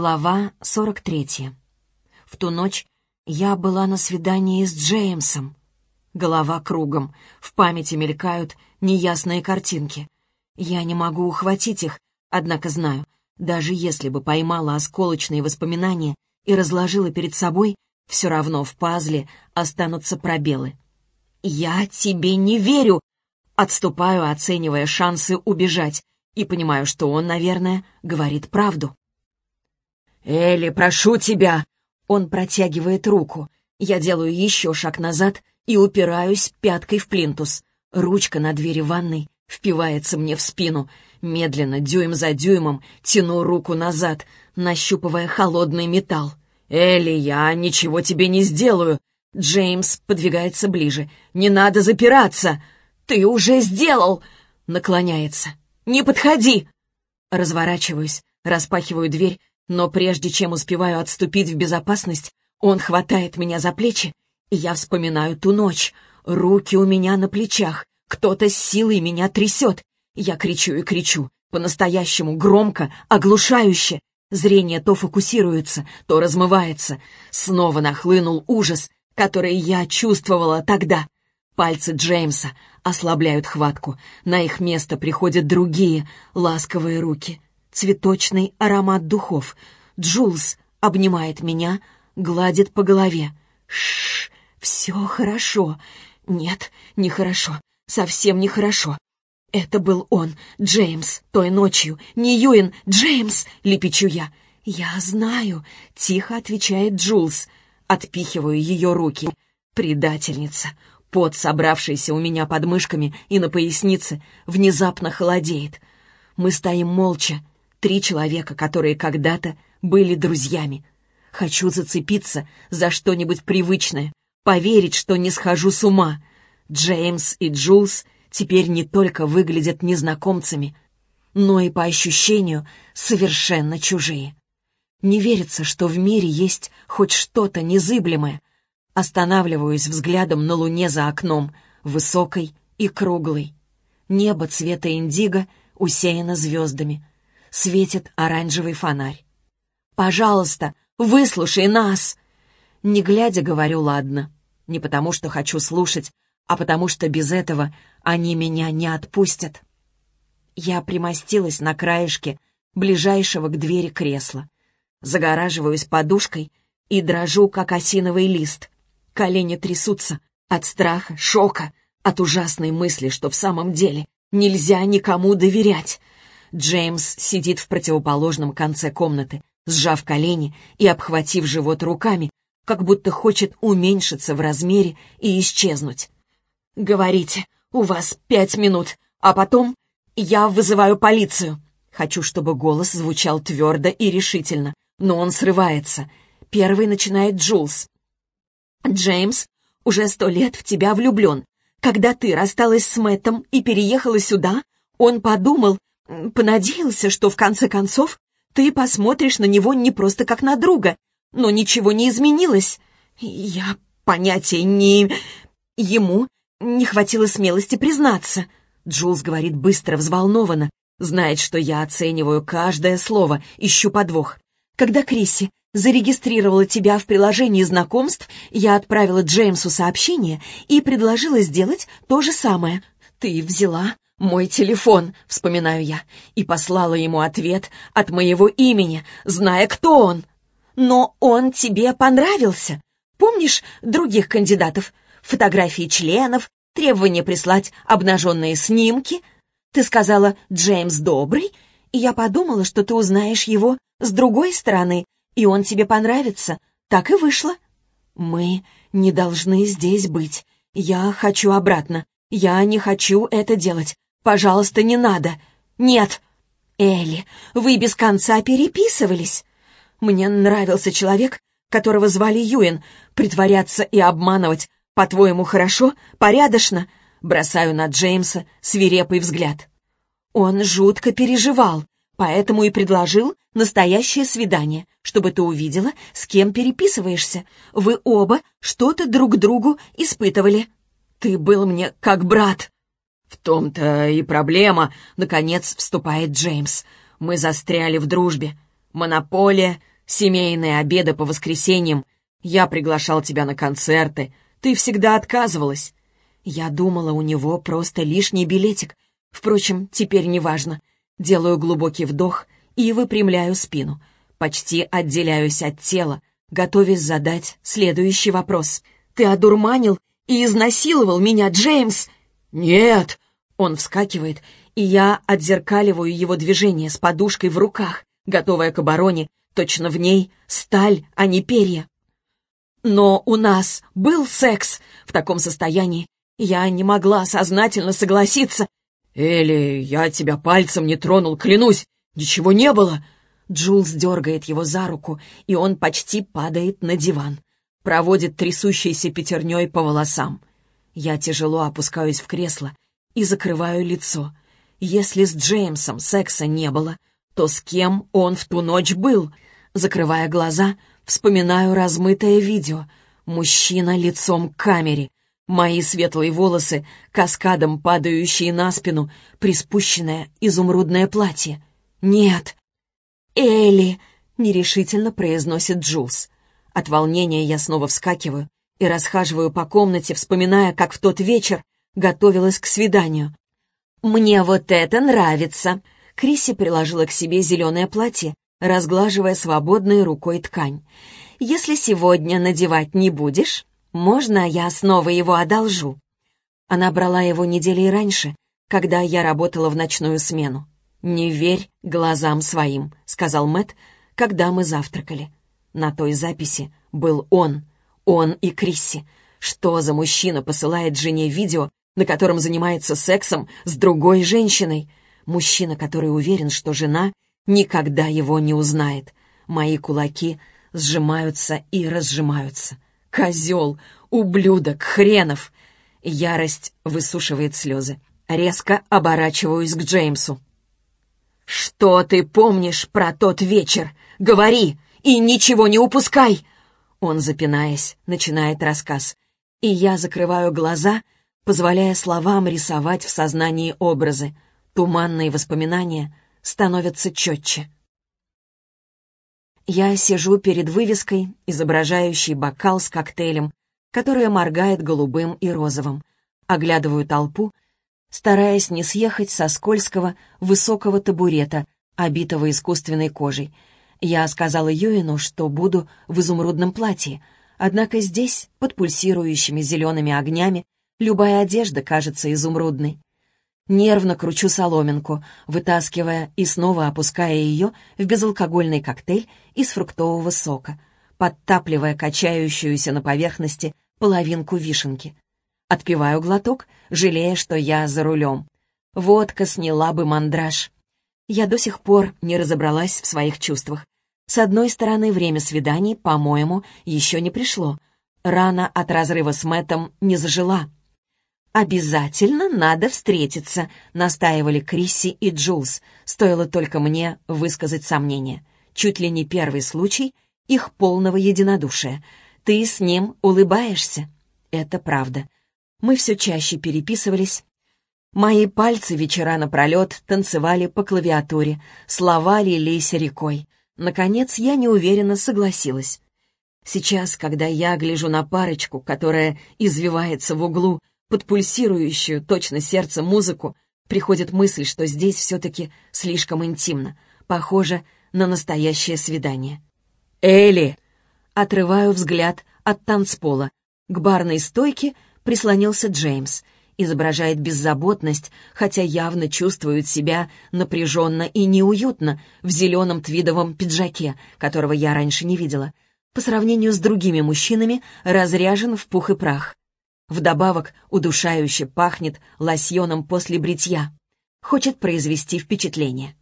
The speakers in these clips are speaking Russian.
Глава 43. В ту ночь я была на свидании с Джеймсом. Голова кругом, в памяти мелькают неясные картинки. Я не могу ухватить их, однако знаю, даже если бы поймала осколочные воспоминания и разложила перед собой, все равно в пазле останутся пробелы. «Я тебе не верю!» Отступаю, оценивая шансы убежать, и понимаю, что он, наверное, говорит правду. «Элли, прошу тебя!» Он протягивает руку. Я делаю еще шаг назад и упираюсь пяткой в плинтус. Ручка на двери ванной впивается мне в спину. Медленно, дюйм за дюймом, тяну руку назад, нащупывая холодный металл. «Элли, я ничего тебе не сделаю!» Джеймс подвигается ближе. «Не надо запираться!» «Ты уже сделал!» Наклоняется. «Не подходи!» Разворачиваюсь, распахиваю дверь но прежде чем успеваю отступить в безопасность, он хватает меня за плечи, и я вспоминаю ту ночь. Руки у меня на плечах, кто-то с силой меня трясет. Я кричу и кричу, по-настоящему громко, оглушающе. Зрение то фокусируется, то размывается. Снова нахлынул ужас, который я чувствовала тогда. Пальцы Джеймса ослабляют хватку. На их место приходят другие ласковые руки цветочный аромат духов. Джулс обнимает меня, гладит по голове. Шш, все хорошо. Нет, нехорошо, совсем нехорошо. Это был он, Джеймс, той ночью. Не Юин, Джеймс, лепечу я. Я знаю, тихо отвечает Джулс. Отпихиваю ее руки. Предательница. Пот, собравшийся у меня под мышками и на пояснице, внезапно холодеет. Мы стоим молча, Три человека, которые когда-то были друзьями. Хочу зацепиться за что-нибудь привычное, поверить, что не схожу с ума. Джеймс и Джулс теперь не только выглядят незнакомцами, но и по ощущению совершенно чужие. Не верится, что в мире есть хоть что-то незыблемое. Останавливаюсь взглядом на луне за окном, высокой и круглой. Небо цвета индиго усеяно звездами светит оранжевый фонарь. «Пожалуйста, выслушай нас!» Не глядя, говорю «ладно». Не потому, что хочу слушать, а потому что без этого они меня не отпустят. Я примостилась на краешке ближайшего к двери кресла. Загораживаюсь подушкой и дрожу, как осиновый лист. Колени трясутся от страха, шока, от ужасной мысли, что в самом деле нельзя никому доверять. Джеймс сидит в противоположном конце комнаты, сжав колени и обхватив живот руками, как будто хочет уменьшиться в размере и исчезнуть. «Говорите, у вас пять минут, а потом я вызываю полицию». Хочу, чтобы голос звучал твердо и решительно, но он срывается. Первый начинает Джулс. «Джеймс уже сто лет в тебя влюблен. Когда ты рассталась с Мэттом и переехала сюда, он подумал, Понадеялся, что в конце концов ты посмотришь на него не просто как на друга, но ничего не изменилось. Я понятия не... Ему не хватило смелости признаться. Джулс говорит быстро, взволнованно. Знает, что я оцениваю каждое слово, ищу подвох. Когда Крисси зарегистрировала тебя в приложении знакомств, я отправила Джеймсу сообщение и предложила сделать то же самое. Ты взяла «Мой телефон», — вспоминаю я, и послала ему ответ от моего имени, зная, кто он. «Но он тебе понравился. Помнишь других кандидатов? Фотографии членов, требование прислать обнаженные снимки? Ты сказала «Джеймс добрый», и я подумала, что ты узнаешь его с другой стороны, и он тебе понравится. Так и вышло. Мы не должны здесь быть. Я хочу обратно. Я не хочу это делать. Пожалуйста, не надо. Нет. Элли, вы без конца переписывались. Мне нравился человек, которого звали Юэн. Притворяться и обманывать, по-твоему, хорошо, порядочно? Бросаю на Джеймса свирепый взгляд. Он жутко переживал, поэтому и предложил настоящее свидание, чтобы ты увидела, с кем переписываешься. Вы оба что-то друг другу испытывали. Ты был мне как брат. «В том-то и проблема», — наконец вступает Джеймс. «Мы застряли в дружбе. Монополия, Семейные обеды по воскресеньям. Я приглашал тебя на концерты. Ты всегда отказывалась. Я думала, у него просто лишний билетик. Впрочем, теперь неважно. Делаю глубокий вдох и выпрямляю спину. Почти отделяюсь от тела, готовясь задать следующий вопрос. «Ты одурманил и изнасиловал меня, Джеймс?» «Нет!» Он вскакивает, и я отзеркаливаю его движение с подушкой в руках, готовая к обороне, точно в ней сталь, а не перья. Но у нас был секс в таком состоянии. Я не могла сознательно согласиться. «Элли, я тебя пальцем не тронул, клянусь, ничего не было!» Джулс дергает его за руку, и он почти падает на диван. Проводит трясущейся пятерней по волосам. Я тяжело опускаюсь в кресло и закрываю лицо. Если с Джеймсом секса не было, то с кем он в ту ночь был? Закрывая глаза, вспоминаю размытое видео. Мужчина лицом к камере. Мои светлые волосы, каскадом падающие на спину, приспущенное изумрудное платье. «Нет!» «Элли!» — нерешительно произносит Джулс. От волнения я снова вскакиваю и расхаживаю по комнате, вспоминая, как в тот вечер готовилась к свиданию. «Мне вот это нравится!» Крисси приложила к себе зеленое платье, разглаживая свободной рукой ткань. «Если сегодня надевать не будешь, можно я снова его одолжу?» Она брала его недели раньше, когда я работала в ночную смену. «Не верь глазам своим», — сказал Мэт, когда мы завтракали. На той записи был он, он и Крисси. Что за мужчина посылает жене видео, на котором занимается сексом с другой женщиной? Мужчина, который уверен, что жена никогда его не узнает. Мои кулаки сжимаются и разжимаются. Козел, ублюдок, хренов! Ярость высушивает слезы. Резко оборачиваюсь к Джеймсу. «Что ты помнишь про тот вечер? Говори и ничего не упускай!» Он, запинаясь, начинает рассказ. И я закрываю глаза, позволяя словам рисовать в сознании образы. Туманные воспоминания становятся четче. Я сижу перед вывеской, изображающей бокал с коктейлем, которая моргает голубым и розовым. Оглядываю толпу стараясь не съехать со скользкого высокого табурета, обитого искусственной кожей. Я сказала Юину, что буду в изумрудном платье, однако здесь, под пульсирующими зелеными огнями, любая одежда кажется изумрудной. Нервно кручу соломинку, вытаскивая и снова опуская ее в безалкогольный коктейль из фруктового сока, подтапливая качающуюся на поверхности половинку вишенки. Отпиваю глоток, жалея, что я за рулем. Водка сняла бы мандраж. Я до сих пор не разобралась в своих чувствах. С одной стороны, время свиданий, по-моему, еще не пришло. Рана от разрыва с Мэттом не зажила. «Обязательно надо встретиться», — настаивали Крисси и Джулс. Стоило только мне высказать сомнение. Чуть ли не первый случай их полного единодушия. «Ты с ним улыбаешься». Это правда. Мы все чаще переписывались. Мои пальцы вечера напролет танцевали по клавиатуре, слова лились рекой. Наконец, я неуверенно согласилась. Сейчас, когда я гляжу на парочку, которая извивается в углу, под пульсирующую, точно сердце, музыку, приходит мысль, что здесь все-таки слишком интимно, похоже на настоящее свидание. «Элли!» Отрываю взгляд от танцпола. К барной стойке — прислонился Джеймс. Изображает беззаботность, хотя явно чувствует себя напряженно и неуютно в зеленом твидовом пиджаке, которого я раньше не видела. По сравнению с другими мужчинами разряжен в пух и прах. Вдобавок удушающе пахнет лосьоном после бритья. Хочет произвести впечатление.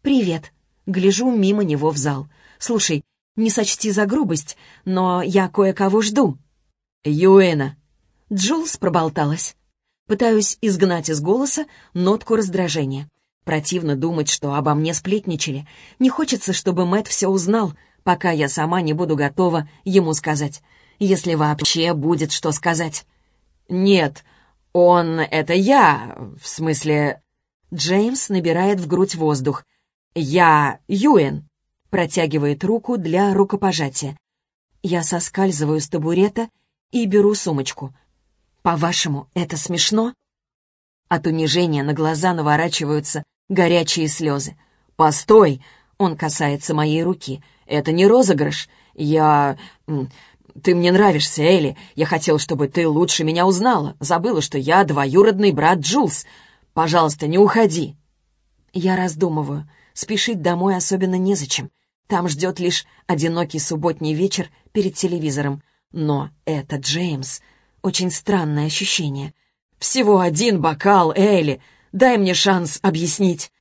«Привет». Гляжу мимо него в зал. «Слушай, не сочти за грубость, но я кое-кого жду». «Юэна», Джулс проболталась. Пытаюсь изгнать из голоса нотку раздражения. Противно думать, что обо мне сплетничали. Не хочется, чтобы Мэт все узнал, пока я сама не буду готова ему сказать. Если вообще будет что сказать. «Нет, он — это я, в смысле...» Джеймс набирает в грудь воздух. «Я Юэн». протягивает руку для рукопожатия. Я соскальзываю с табурета и беру сумочку. «По-вашему, это смешно?» От унижения на глаза наворачиваются горячие слезы. «Постой!» — он касается моей руки. «Это не розыгрыш. Я... Ты мне нравишься, Элли. Я хотел, чтобы ты лучше меня узнала. Забыла, что я двоюродный брат Джулс. Пожалуйста, не уходи». Я раздумываю. Спешить домой особенно незачем. Там ждет лишь одинокий субботний вечер перед телевизором. Но это Джеймс. Очень странное ощущение. «Всего один бокал, Элли. Дай мне шанс объяснить».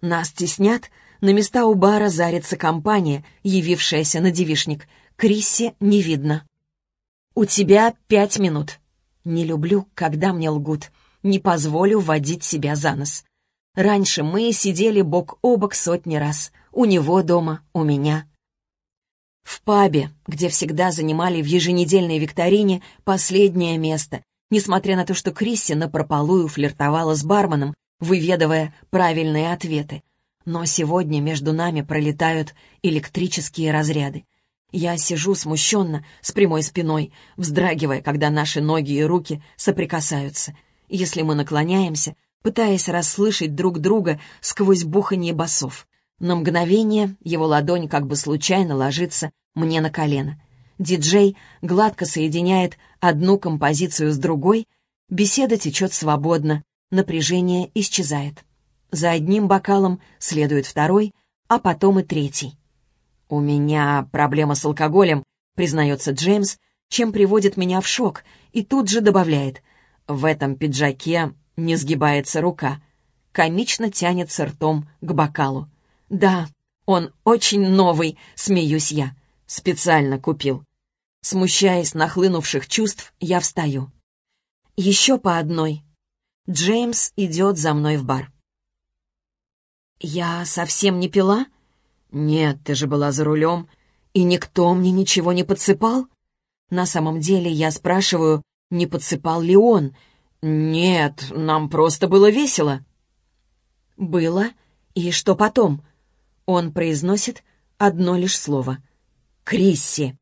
Нас теснят. На места у бара зарится компания, явившаяся на девишник. Крисси не видно. «У тебя пять минут». Не люблю, когда мне лгут. Не позволю водить себя за нос. Раньше мы сидели бок о бок сотни раз. У него дома, у меня. В пабе, где всегда занимали в еженедельной викторине последнее место, несмотря на то, что Крисси напропалую флиртовала с барменом, выведывая правильные ответы. Но сегодня между нами пролетают электрические разряды. Я сижу смущенно, с прямой спиной, вздрагивая, когда наши ноги и руки соприкасаются. Если мы наклоняемся, пытаясь расслышать друг друга сквозь буханье басов. На мгновение его ладонь как бы случайно ложится мне на колено. Диджей гладко соединяет одну композицию с другой, беседа течет свободно, напряжение исчезает. За одним бокалом следует второй, а потом и третий. «У меня проблема с алкоголем», — признается Джеймс, чем приводит меня в шок, и тут же добавляет. «В этом пиджаке не сгибается рука». Комично тянется ртом к бокалу. «Да, он очень новый», — смеюсь я. «Специально купил». Смущаясь нахлынувших чувств, я встаю. Еще по одной. Джеймс идет за мной в бар. «Я совсем не пила?» «Нет, ты же была за рулем, и никто мне ничего не подсыпал?» На самом деле я спрашиваю, не подсыпал ли он. «Нет, нам просто было весело». «Было? И что потом?» Он произносит одно лишь слово. «Крисси».